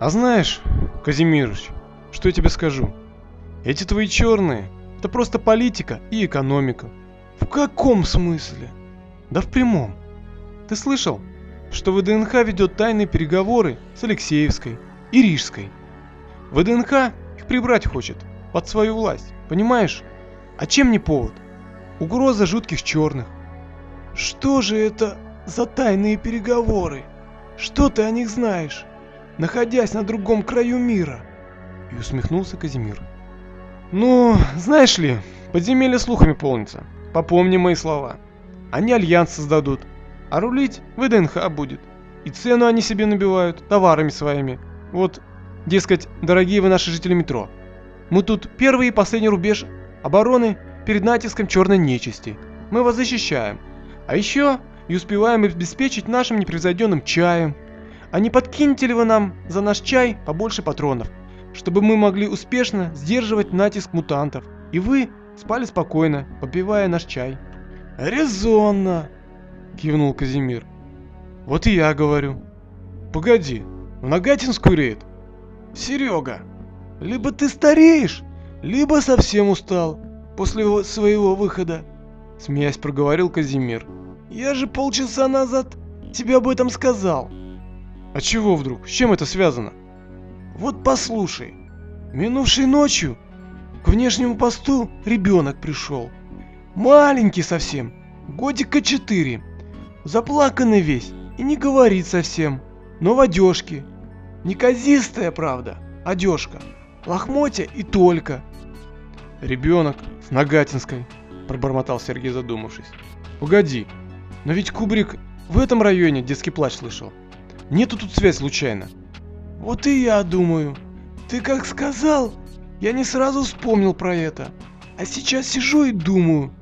А знаешь, Казимирович, что я тебе скажу? Эти твои черные, это просто политика и экономика. В каком смысле? Да в прямом. Ты слышал, что ВДНХ ведет тайные переговоры с Алексеевской и Рижской? ВДНХ их прибрать хочет под свою власть, понимаешь? А чем не повод? Угроза жутких черных. Что же это за тайные переговоры? Что ты о них знаешь, находясь на другом краю мира? И усмехнулся Казимир. Ну, знаешь ли, подземелье слухами полнится. Попомни мои слова. Они альянс создадут, а рулить ВДНХ будет. И цену они себе набивают товарами своими. Вот, дескать, дорогие вы наши жители метро. Мы тут первый и последний рубеж обороны перед натиском черной нечисти. Мы вас защищаем. А еще и успеваем обеспечить нашим непревзойденным чаем. А не подкинете ли вы нам за наш чай побольше патронов, чтобы мы могли успешно сдерживать натиск мутантов, и вы спали спокойно, попивая наш чай? Резонно, кивнул Казимир. Вот и я говорю. Погоди, в Нагатинскую рейд? Серега, либо ты стареешь, либо совсем устал после своего выхода. Смеясь проговорил Казимир. Я же полчаса назад тебе об этом сказал. А чего вдруг? С чем это связано? Вот послушай. Минувшей ночью к внешнему посту ребенок пришел. Маленький совсем, годика четыре. Заплаканный весь и не говорит совсем, но в одежке. Неказистая, правда, одежка. Лохмотья и только. Ребенок с Нагатинской, пробормотал Сергей задумавшись. Погоди, но ведь Кубрик в этом районе детский плач слышал. Нету тут связь случайно. Вот и я думаю. Ты как сказал, я не сразу вспомнил про это. А сейчас сижу и думаю.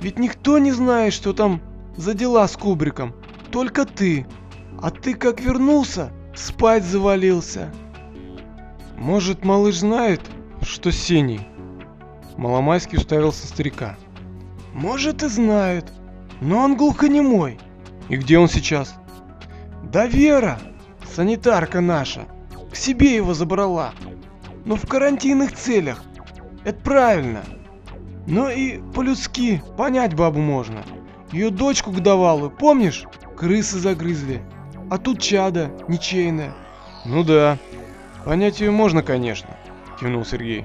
Ведь никто не знает, что там за дела с Кубриком. Только ты. А ты как вернулся, спать завалился. Может, малыш знает, что Синий? Маломайский уставился старика. Может и знает, но он глухонемой. И где он сейчас? Да Вера, санитарка наша, к себе его забрала. Но в карантинных целях. Это правильно. Но и по-людски понять бабу можно. Ее дочку годовалую, помнишь? Крысы загрызли. А тут чада, ничейная. Ну да, понять ее можно, конечно, кивнул Сергей.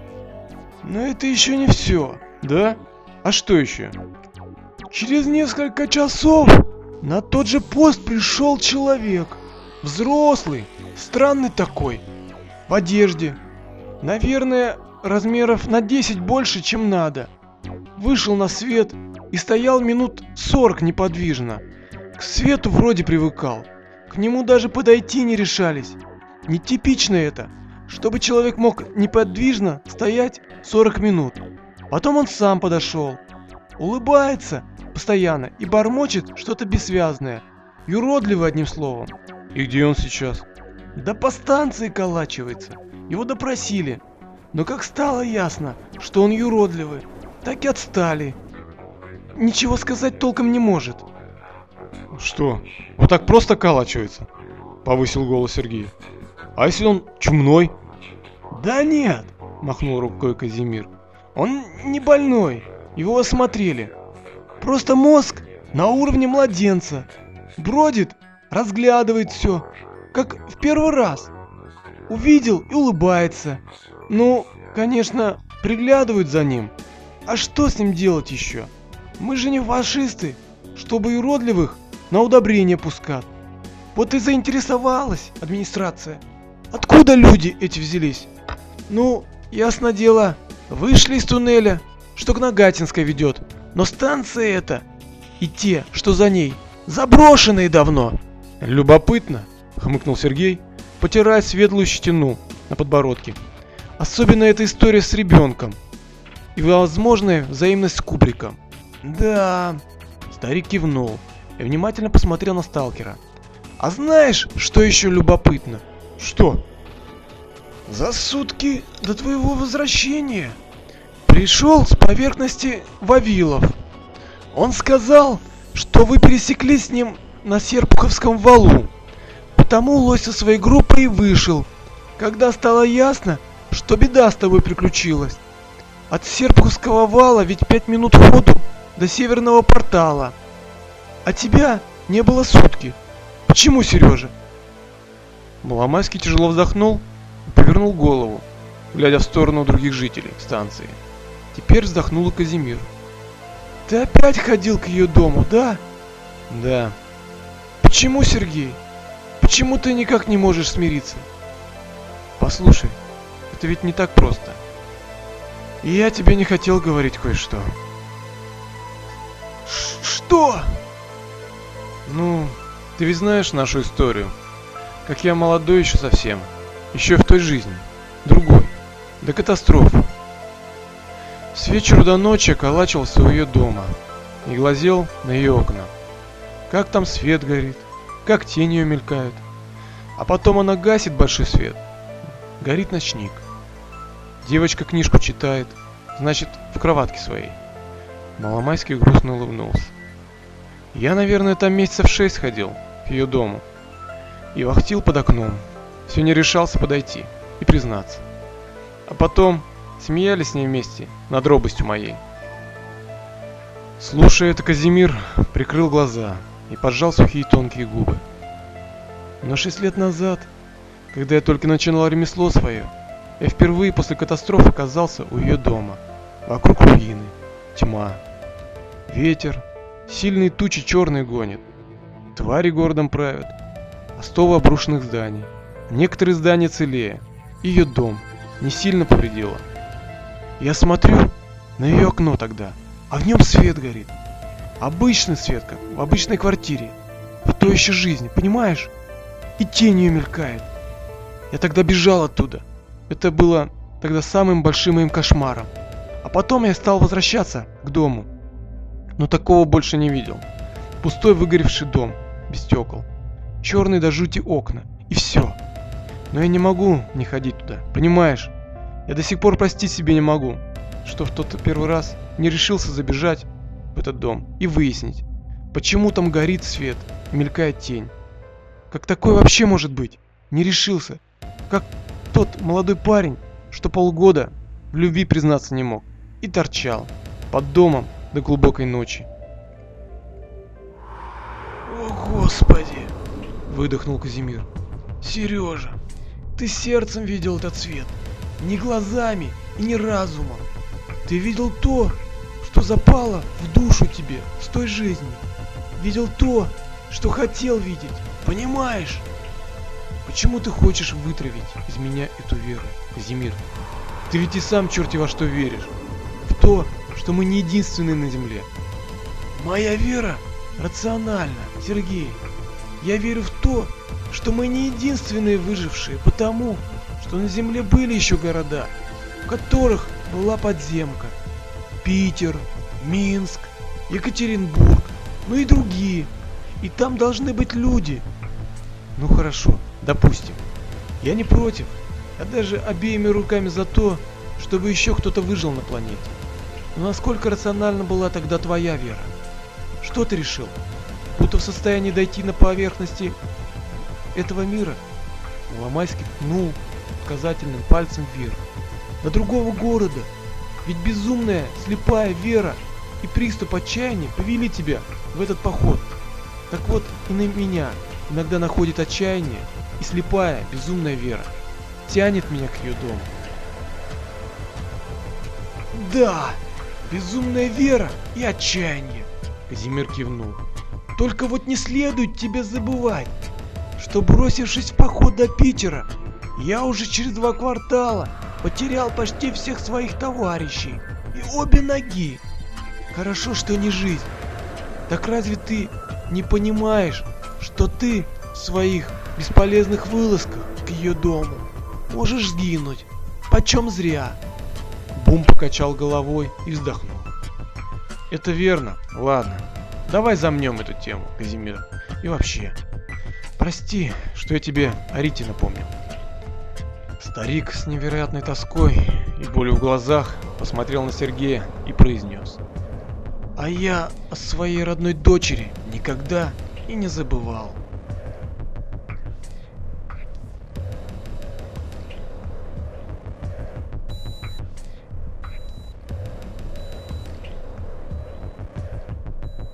Но это еще не все. Да? А что еще? Через несколько часов на тот же пост пришел человек. Взрослый, странный такой, в одежде. Наверное, размеров на 10 больше, чем надо. Вышел на свет и стоял минут 40 неподвижно. К свету вроде привыкал. К нему даже подойти не решались. Нетипично это, чтобы человек мог неподвижно стоять 40 минут. Потом он сам подошел. Улыбается постоянно и бормочет что-то бессвязное. Юродливый одним словом. И где он сейчас? Да по станции колачивается. Его допросили. Но как стало ясно, что он юродливый, так и отстали. Ничего сказать толком не может. Что, вот так просто колачивается? Повысил голос Сергей. А если он чумной? Да нет, махнул рукой Казимир. Он не больной, его осмотрели. Просто мозг на уровне младенца. Бродит, разглядывает все, как в первый раз. Увидел и улыбается. Ну, конечно, приглядывают за ним. А что с ним делать еще? Мы же не фашисты, чтобы уродливых на удобрение пускать. Вот и заинтересовалась администрация. Откуда люди эти взялись? Ну, ясно дело, вышли из туннеля, что к Нагатинской ведет. Но станция эта и те, что за ней, заброшенные давно. Любопытно, хмыкнул Сергей, потирая светлую щетину на подбородке. Особенно эта история с ребенком и возможная взаимность с Кубриком. Да, старик кивнул и внимательно посмотрел на сталкера. А знаешь, что еще любопытно? Что? За сутки до твоего возвращения пришел с поверхности Вавилов. Он сказал, что вы пересеклись с ним на Серпуховском валу. Потому лось со своей группой вышел когда стало ясно, что беда с тобой приключилась. От Серпуховского вала ведь пять минут ходу до северного портала. А тебя не было сутки. Почему, Сережа? Маломайский тяжело вздохнул и повернул голову, глядя в сторону других жителей станции. Теперь вздохнул и Казимир. Ты опять ходил к ее дому, да? Да. Почему, Сергей? Почему ты никак не можешь смириться? Послушай, это ведь не так просто. И я тебе не хотел говорить кое-что. Что? Ну, ты ведь знаешь нашу историю. Как я молодой еще совсем. Еще в той жизни. Другой. До катастрофы. С вечера до ночи околачивался у ее дома и глазел на ее окна. Как там свет горит, как тени ее мелькают. А потом она гасит большой свет. Горит ночник. Девочка книжку читает, значит, в кроватке своей. Маломайский грустно улыбнулся. Я, наверное, там месяцев шесть ходил, к ее дому. И вахтил под окном. Все не решался подойти и признаться. А потом смеялись с ней вместе над робостью моей. Слушая это, Казимир прикрыл глаза и поджал сухие тонкие губы. Но шесть лет назад, когда я только начинал ремесло свое, я впервые после катастрофы оказался у ее дома. Вокруг руины, тьма, ветер, сильные тучи черные гонят. Твари городом правят, остовы обрушенных зданий. Некоторые здания целее, ее дом не сильно повредило. Я смотрю на ее окно тогда, а в нем свет горит. Обычный свет, как в обычной квартире, в той еще жизни, понимаешь? И тень ее мелькает. Я тогда бежал оттуда, это было тогда самым большим моим кошмаром. А потом я стал возвращаться к дому. Но такого больше не видел. Пустой выгоревший дом, без стекол. Черные до жути окна. И все. Но я не могу не ходить туда, понимаешь? Я до сих пор простить себе не могу, что в тот первый раз не решился забежать в этот дом и выяснить, почему там горит свет, мелькает тень. Как такое вообще может быть? Не решился. Как тот молодой парень, что полгода в любви признаться не мог, и торчал под домом до глубокой ночи. «О, Господи!» – выдохнул Казимир. «Сережа, ты сердцем видел этот свет, не глазами и не разумом. Ты видел то, что запало в душу тебе с той жизни. Видел то, что хотел видеть, понимаешь?» Почему ты хочешь вытравить из меня эту веру, Казимир? Ты ведь и сам черти во что веришь. В то, что мы не единственные на земле. Моя вера рациональна, Сергей. Я верю в то, что мы не единственные выжившие, потому что на земле были еще города, в которых была подземка. Питер, Минск, Екатеринбург, ну и другие. И там должны быть люди. Ну хорошо, Допустим. Я не против. Я даже обеими руками за то, чтобы еще кто-то выжил на планете. Но насколько рациональна была тогда твоя вера? Что ты решил? Будто в состоянии дойти на поверхности этого мира? Ломайский ткнул указательным пальцем вверх. До другого города. Ведь безумная, слепая вера и приступ отчаяния повели тебя в этот поход. Так вот и на меня иногда находит отчаяние и слепая, безумная вера тянет меня к ее дому. Да, безумная вера и отчаяние, Казимир кивнул. Только вот не следует тебе забывать, что бросившись в поход до Питера, я уже через два квартала потерял почти всех своих товарищей и обе ноги. Хорошо, что не жизнь. Так разве ты не понимаешь, что ты своих бесполезных вылазках к ее дому можешь сгинуть. Почем зря. Бум покачал головой и вздохнул. Это верно. Ладно. Давай замнем эту тему, Казимир. И вообще, прости, что я тебе о Рите напомнил. Старик с невероятной тоской и болью в глазах посмотрел на Сергея и произнес. А я о своей родной дочери никогда и не забывал.